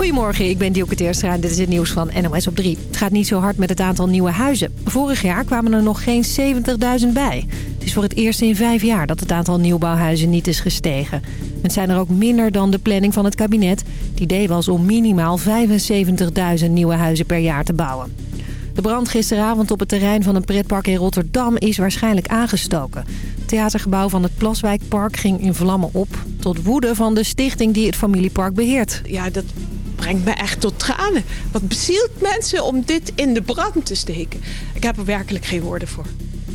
Goedemorgen, ik ben Dielke Teerstra en dit is het nieuws van NOS op 3. Het gaat niet zo hard met het aantal nieuwe huizen. Vorig jaar kwamen er nog geen 70.000 bij. Het is voor het eerst in vijf jaar dat het aantal nieuwbouwhuizen niet is gestegen. Het zijn er ook minder dan de planning van het kabinet. Het idee was om minimaal 75.000 nieuwe huizen per jaar te bouwen. De brand gisteravond op het terrein van een pretpark in Rotterdam is waarschijnlijk aangestoken. Het theatergebouw van het Plaswijkpark ging in vlammen op... tot woede van de stichting die het familiepark beheert. Ja, dat brengt me echt tot tranen. Wat bezielt mensen om dit in de brand te steken? Ik heb er werkelijk geen woorden voor.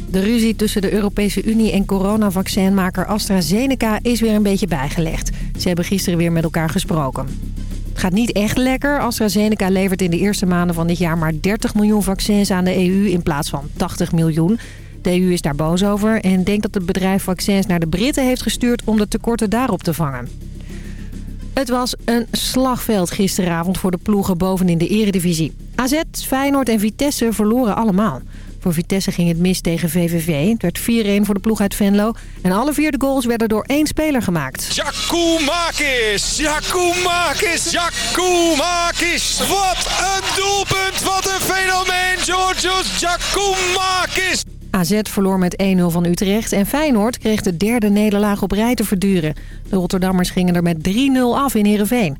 De ruzie tussen de Europese Unie en coronavaccinmaker AstraZeneca is weer een beetje bijgelegd. Ze hebben gisteren weer met elkaar gesproken. Het gaat niet echt lekker. AstraZeneca levert in de eerste maanden van dit jaar maar 30 miljoen vaccins aan de EU in plaats van 80 miljoen. De EU is daar boos over en denkt dat het bedrijf vaccins naar de Britten heeft gestuurd om de tekorten daarop te vangen. Het was een slagveld gisteravond voor de ploegen bovenin de eredivisie. AZ, Feyenoord en Vitesse verloren allemaal. Voor Vitesse ging het mis tegen VVV. Het werd 4-1 voor de ploeg uit Venlo. En alle vier de goals werden door één speler gemaakt. Giacomakis! Giacomakis! Giacomakis! Wat een doelpunt! Wat een fenomeen! Georgios Giacomakis! AZ verloor met 1-0 van Utrecht en Feyenoord kreeg de derde nederlaag op rij te verduren. De Rotterdammers gingen er met 3-0 af in Heerenveen.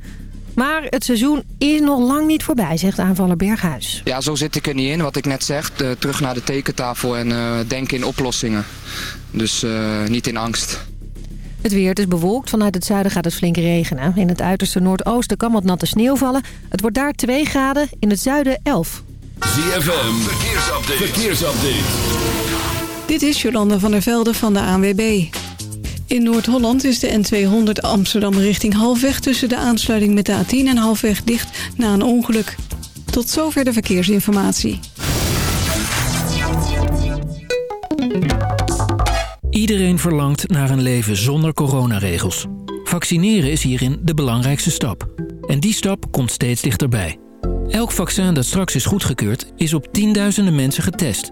Maar het seizoen is nog lang niet voorbij, zegt aanvaller Berghuis. Ja, zo zit ik er niet in. Wat ik net zeg, terug naar de tekentafel en uh, denken in oplossingen. Dus uh, niet in angst. Het weer, het is bewolkt. Vanuit het zuiden gaat het flink regenen. In het uiterste noordoosten kan wat natte sneeuw vallen. Het wordt daar 2 graden, in het zuiden 11. ZFM, verkeersupdate. verkeersupdate. Dit is Jolanda van der Velde van de ANWB. In Noord-Holland is de N200 Amsterdam richting halfweg... tussen de aansluiting met de A10 en halfweg dicht na een ongeluk. Tot zover de verkeersinformatie. Iedereen verlangt naar een leven zonder coronaregels. Vaccineren is hierin de belangrijkste stap. En die stap komt steeds dichterbij. Elk vaccin dat straks is goedgekeurd is op tienduizenden mensen getest.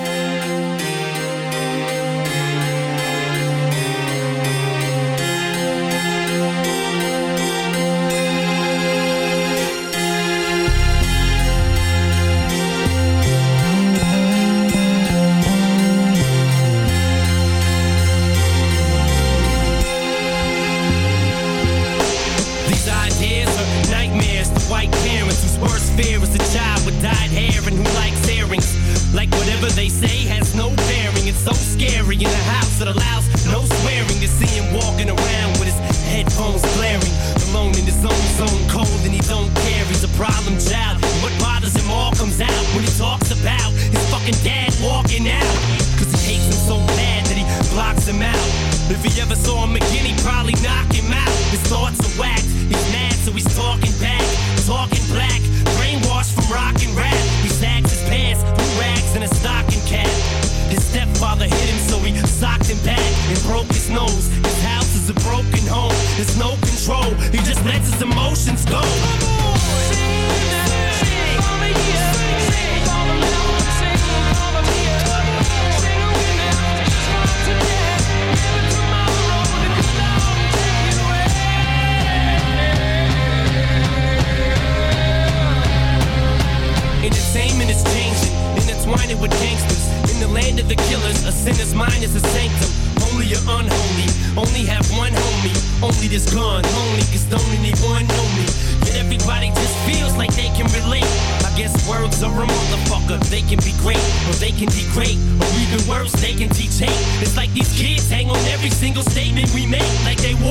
They say has no bearing. It's so scary in a house that allows no swearing to see him walking around with his headphones blaring. Alone in his own zone, cold and he don't care. He's a problem child. What bothers him all comes out when he talks about his fucking dad walking out. Cause he hates him so bad that he blocks him out. If he ever saw him again, he'd probably knock him out. His thoughts With gangsters. In the land of the killers, a sinner's mind is a sanctum. Only you're unholy. Only have one homie. Only this gun. Only cause don't anyone know me. Yet everybody just feels like they can relate. I guess words are a motherfucker. They can be great, or they can degrade, or even worse, they can teach hate. It's like these kids hang on every single statement we make, like they worship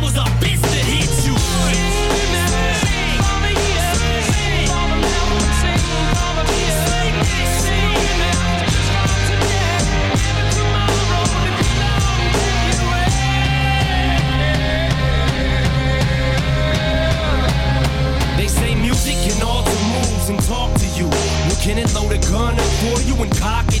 Can load a gun up for you and cock it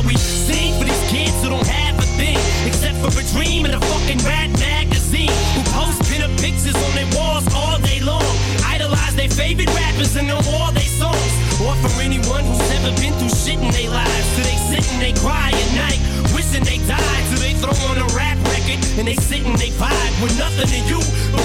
we sing for these kids who don't have a thing except for a dream and a fucking rat magazine. Who post pinup pictures on their walls all day long. Idolize their favorite rappers and know all their songs. Or for anyone who's never been through shit in their lives. So they sit and they cry at night, wishing they died. So they throw on a rap record and they sit and they vibe with nothing to you, but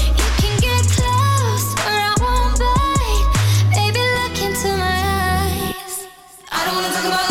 Talk about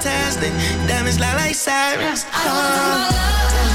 fantastic. Diamonds lie like sirens. Oh.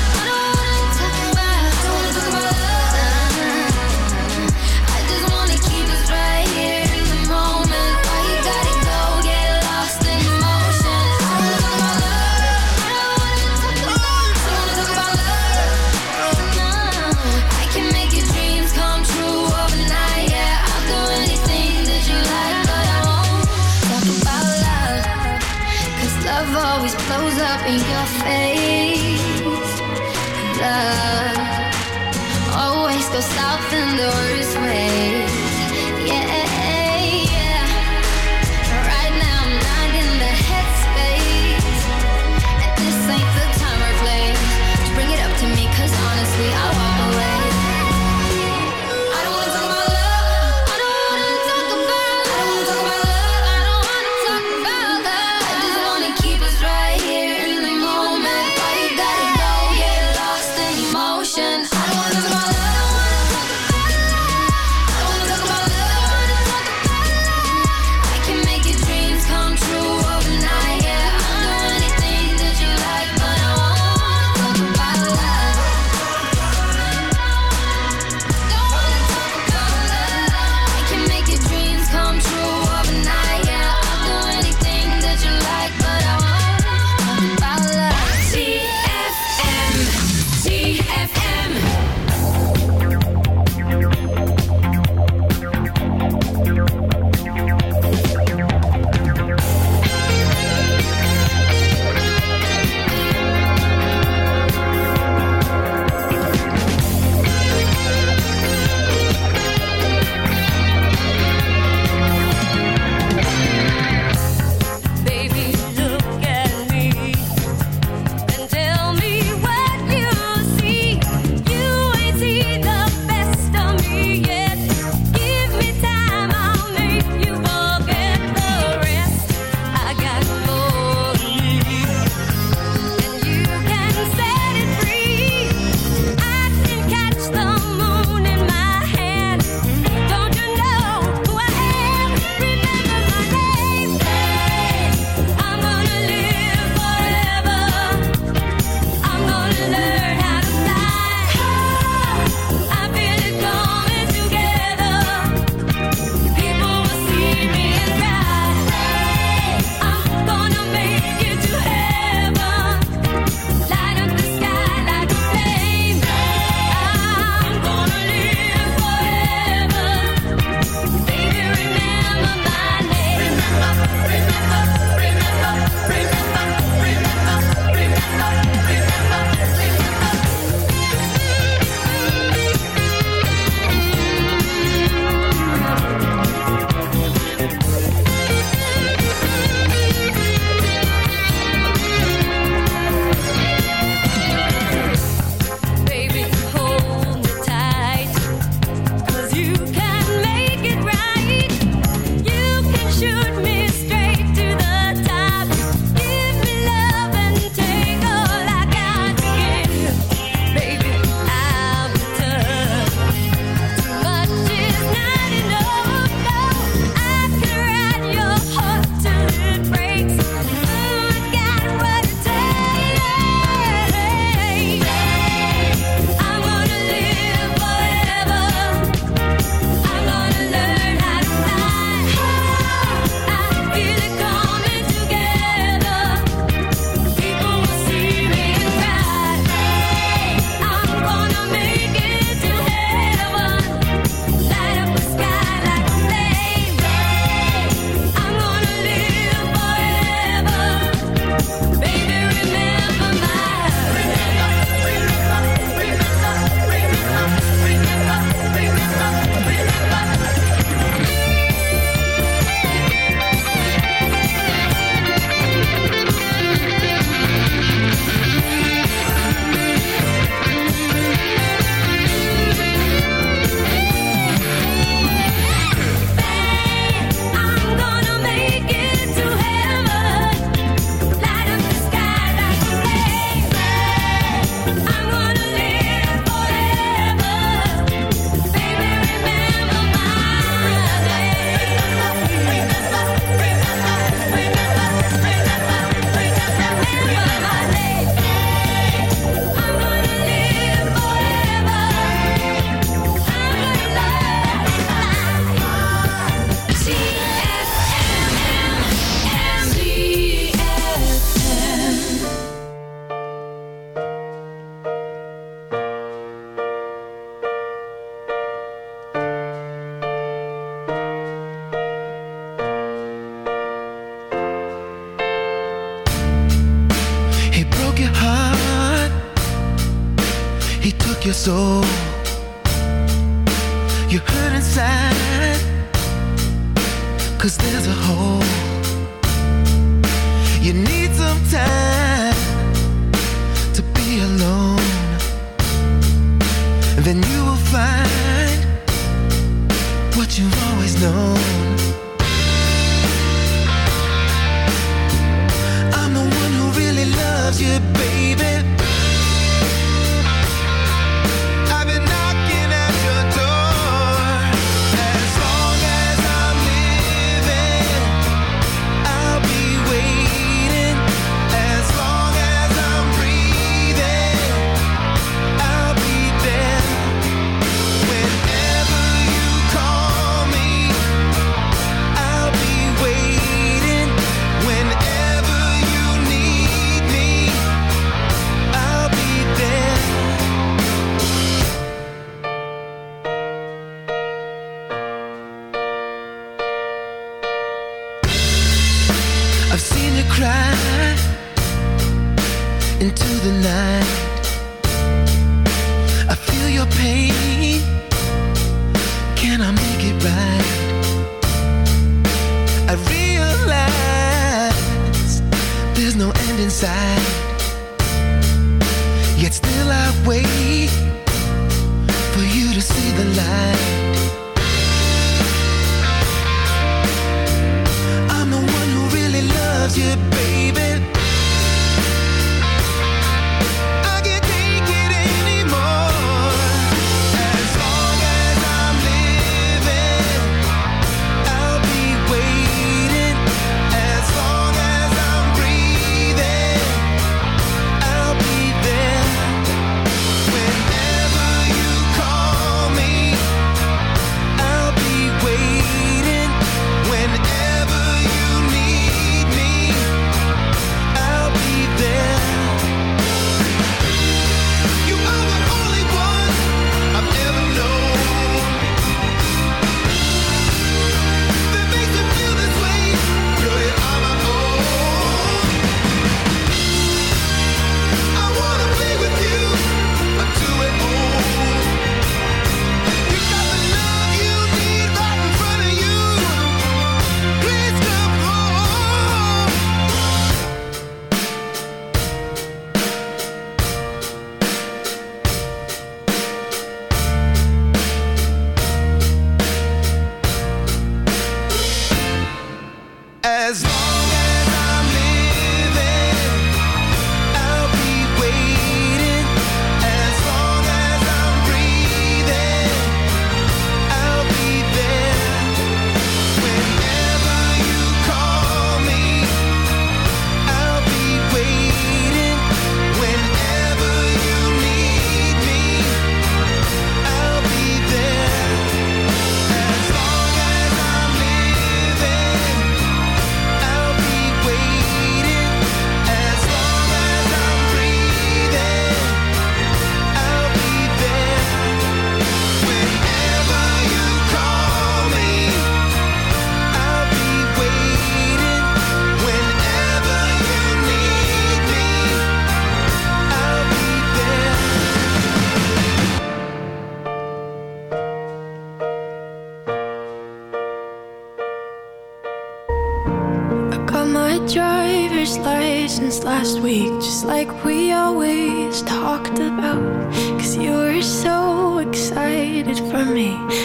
know.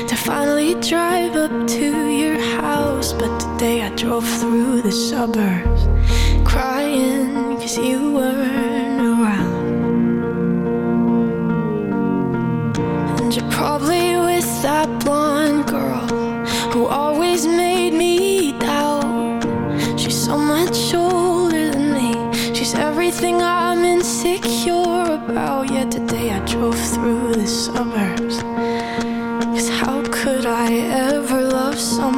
to finally drive up to your house. But today I drove through the suburbs crying because you weren't around. And you're probably with that blonde girl who always made me doubt. She's so much older than me, she's everything I'm insecure about. Yet today I drove through the suburbs. I ever love someone.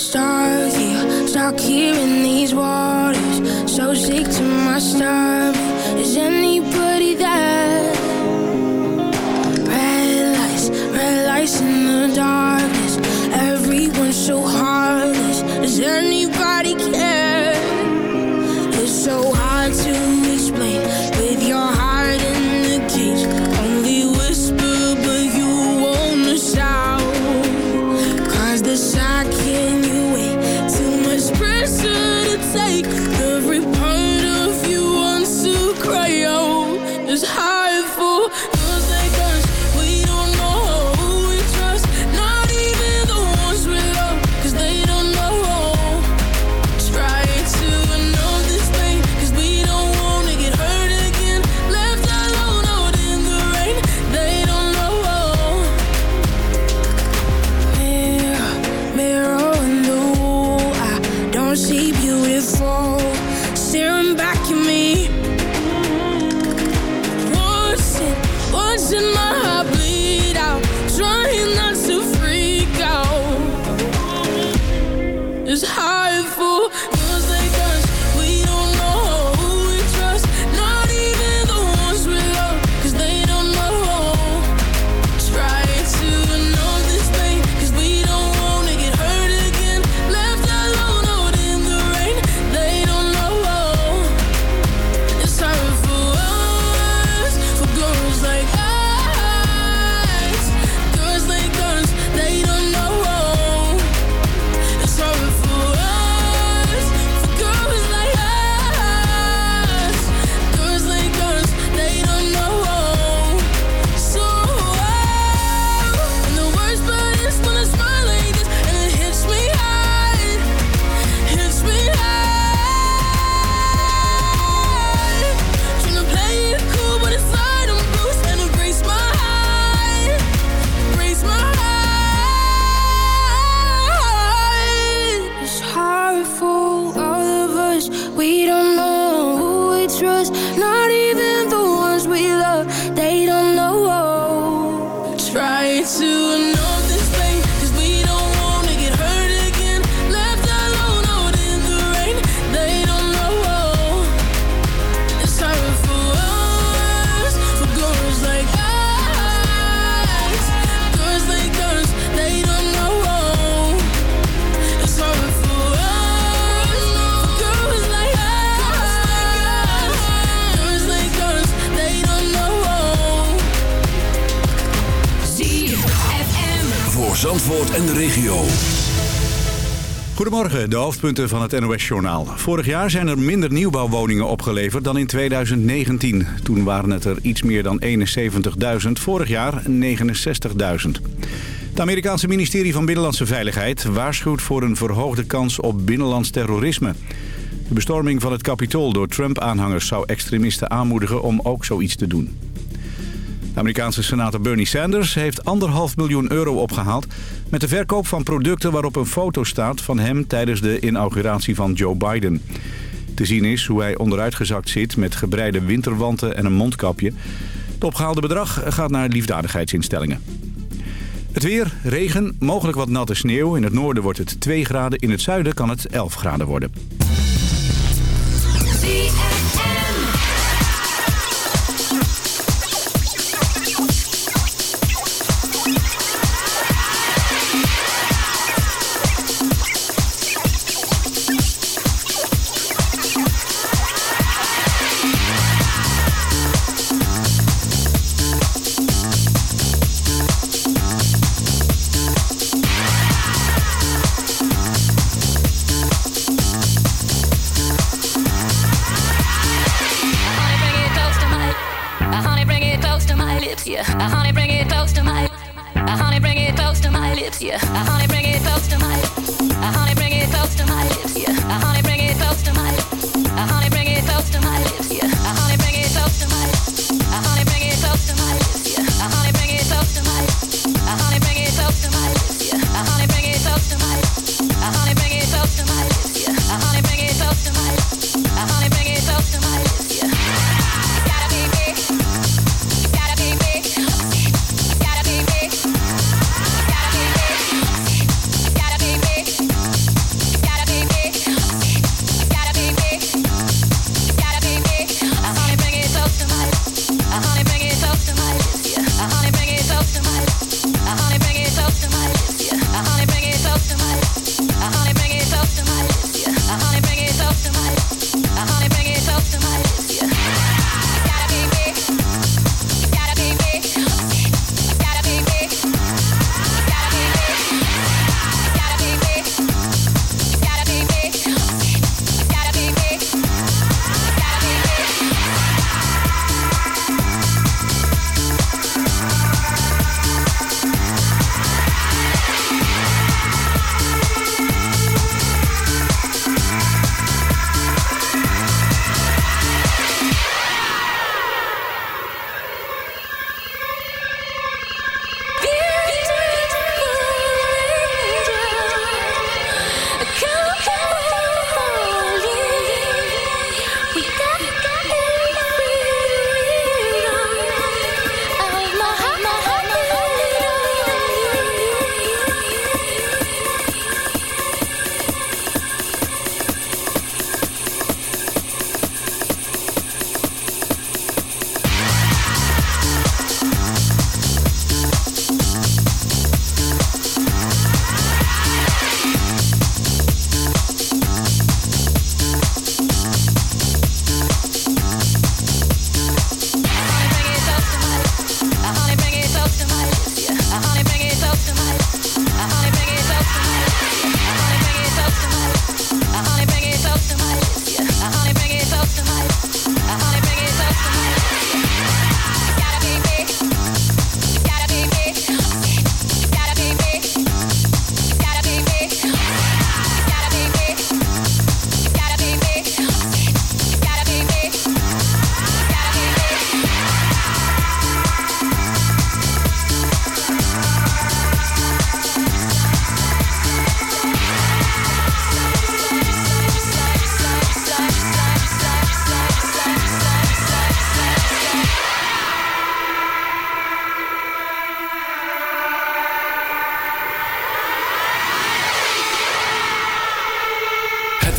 starve here, Stuck here in these waters. So sick to my stomach. Is anybody there? Red lights, red lights in the dark. De hoofdpunten van het NOS-journaal. Vorig jaar zijn er minder nieuwbouwwoningen opgeleverd dan in 2019. Toen waren het er iets meer dan 71.000, vorig jaar 69.000. Het Amerikaanse ministerie van Binnenlandse Veiligheid waarschuwt voor een verhoogde kans op binnenlands terrorisme. De bestorming van het Capitool door Trump-aanhangers zou extremisten aanmoedigen om ook zoiets te doen. De Amerikaanse senator Bernie Sanders heeft anderhalf miljoen euro opgehaald... met de verkoop van producten waarop een foto staat van hem tijdens de inauguratie van Joe Biden. Te zien is hoe hij onderuitgezakt zit met gebreide winterwanten en een mondkapje. Het opgehaalde bedrag gaat naar liefdadigheidsinstellingen. Het weer, regen, mogelijk wat natte sneeuw. In het noorden wordt het 2 graden, in het zuiden kan het 11 graden worden.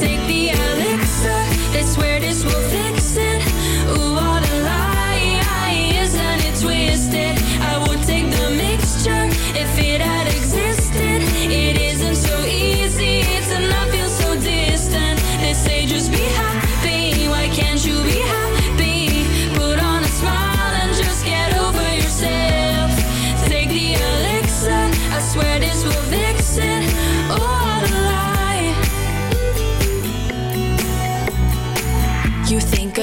Take the elixir, they swear this will fix it. Ooh, what a lie, isn't it twisted?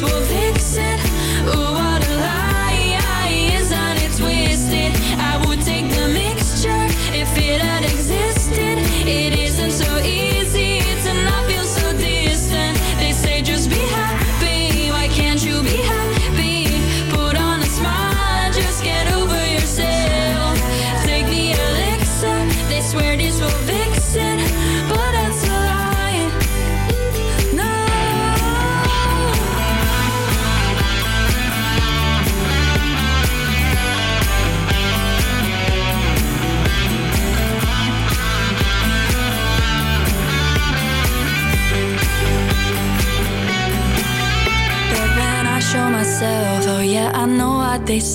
This will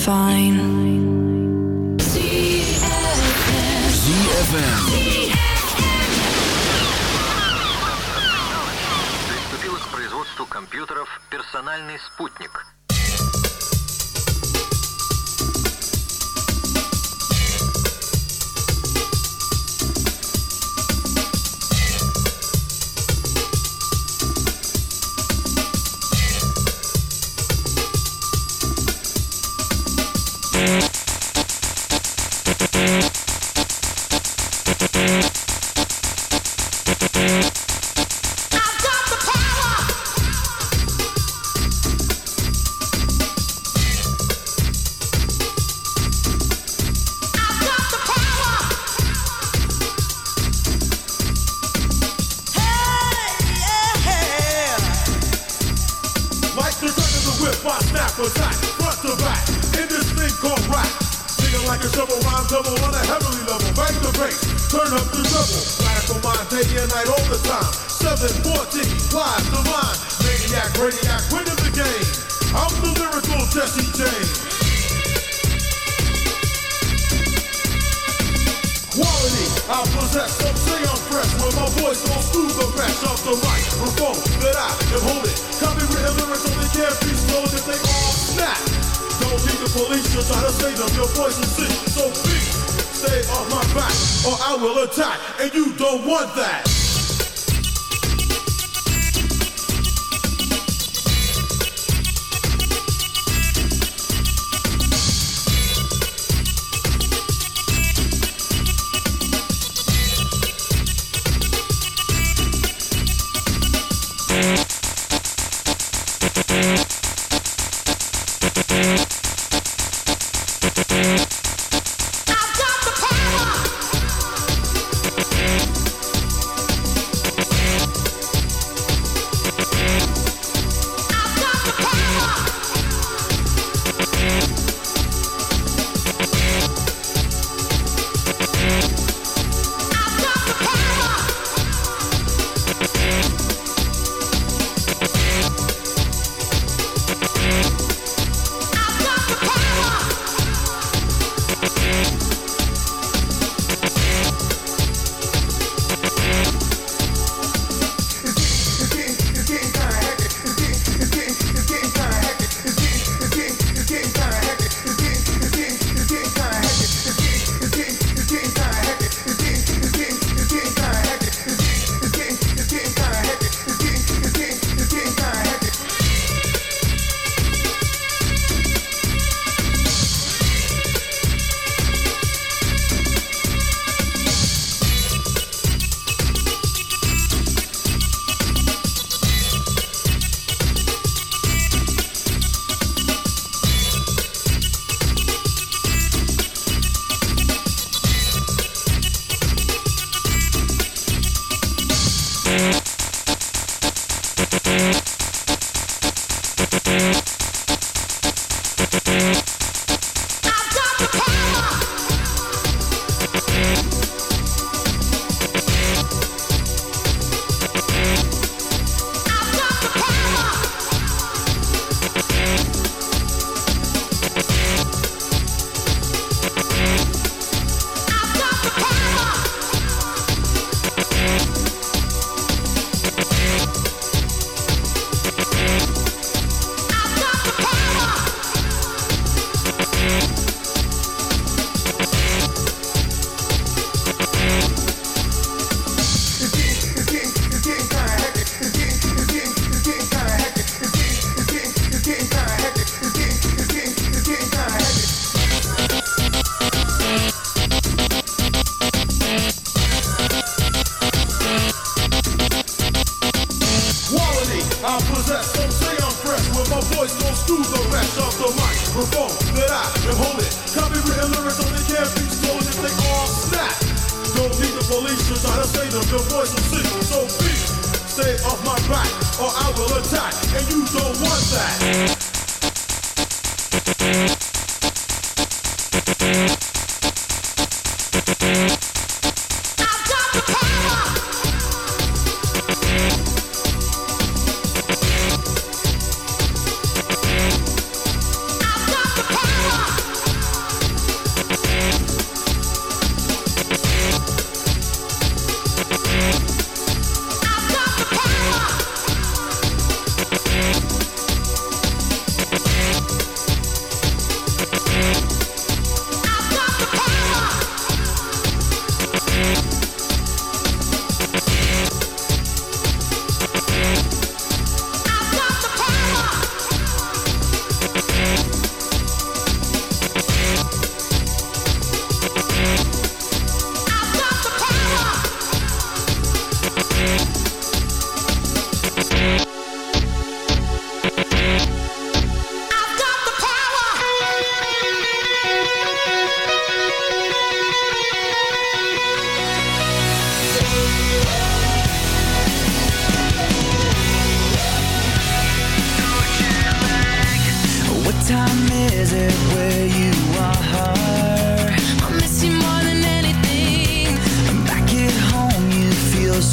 fine. ZFM. Приступила к производству компьютеров персональный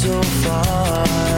so far.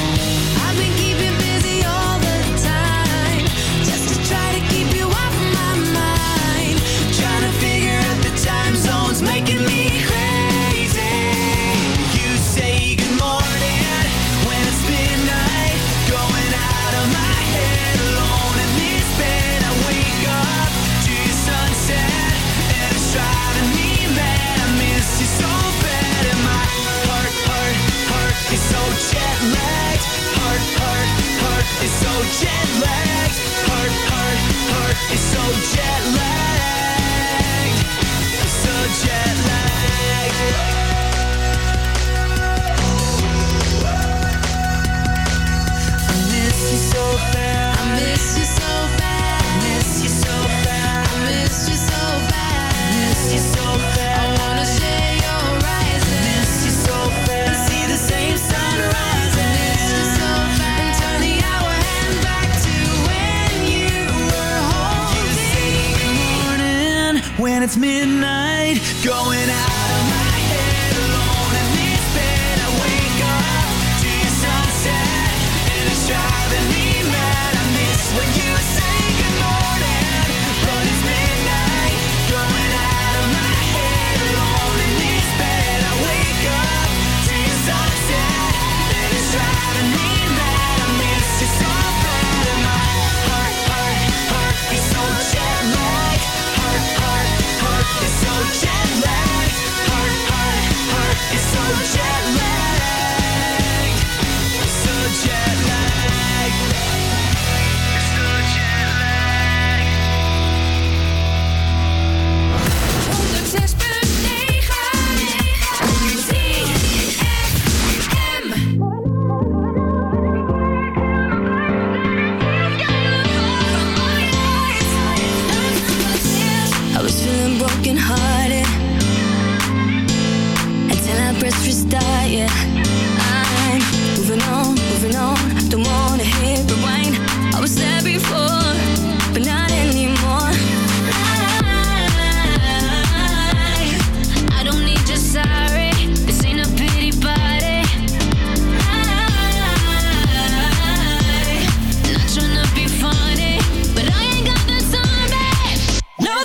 It's so jet lagged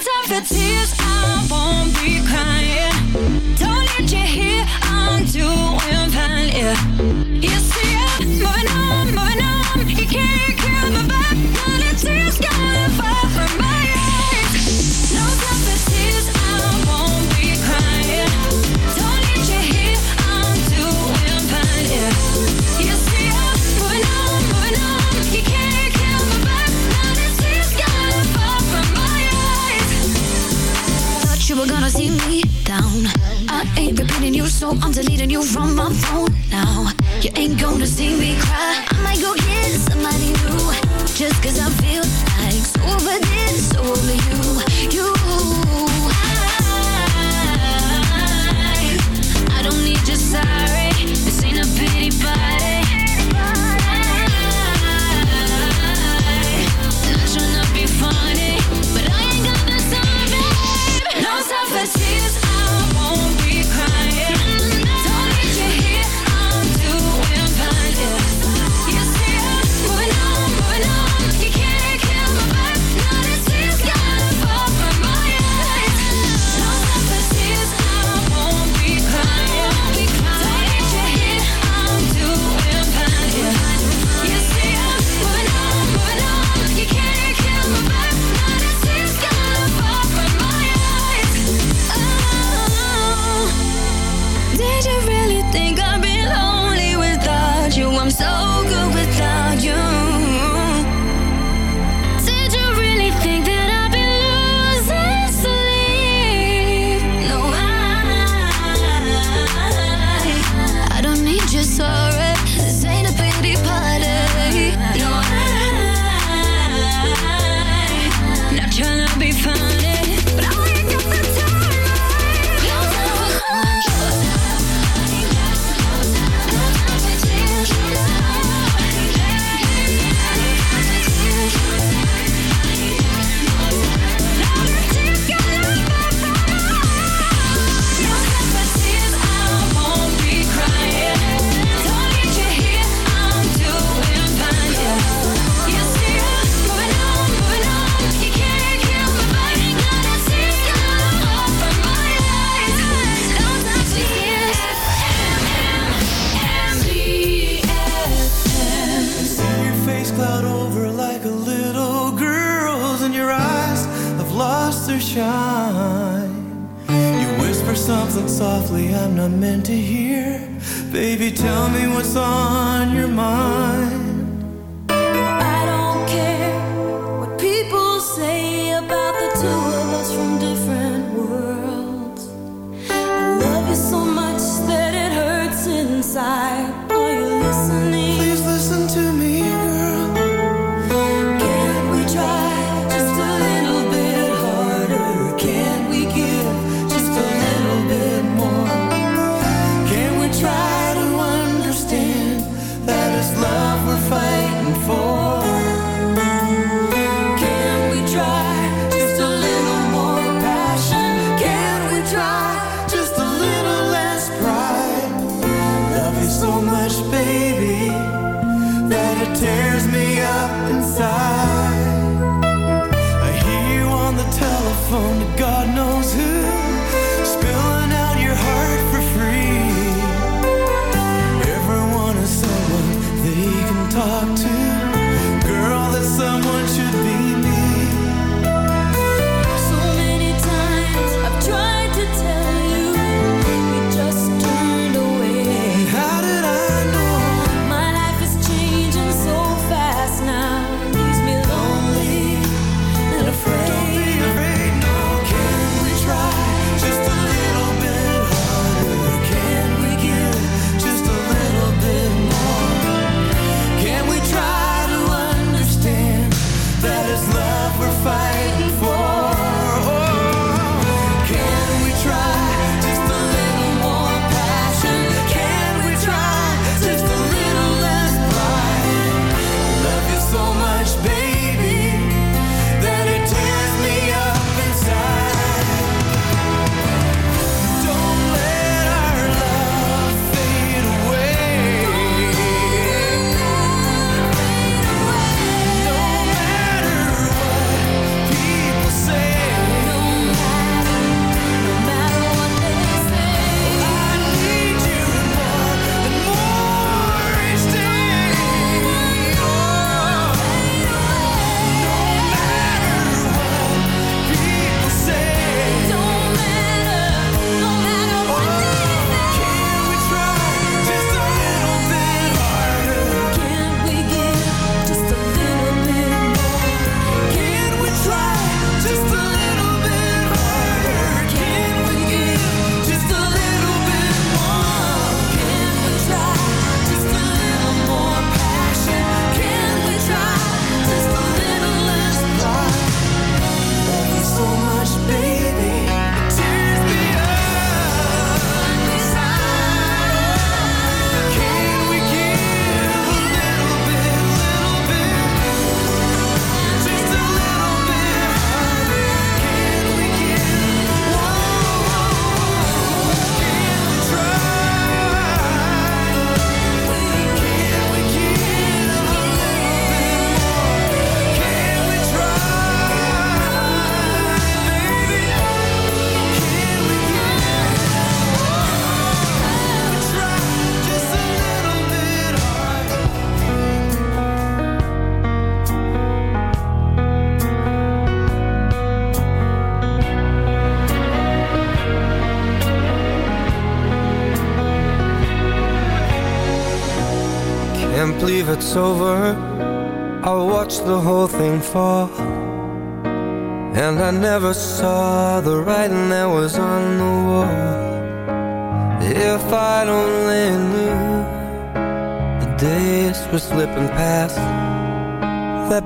time for tears. I'm deleting you from my phone now. You ain't gonna see me cry.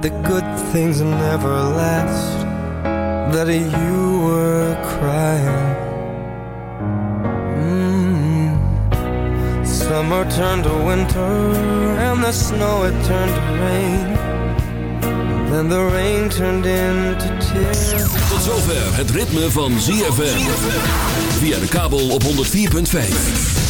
The good things never last, that you were crying. Mm. Summer turned to winter, and the snow it turned to rain. Then the rain turned into tears. Tot zover het ritme van ZFM. Via de kabel op 104.5.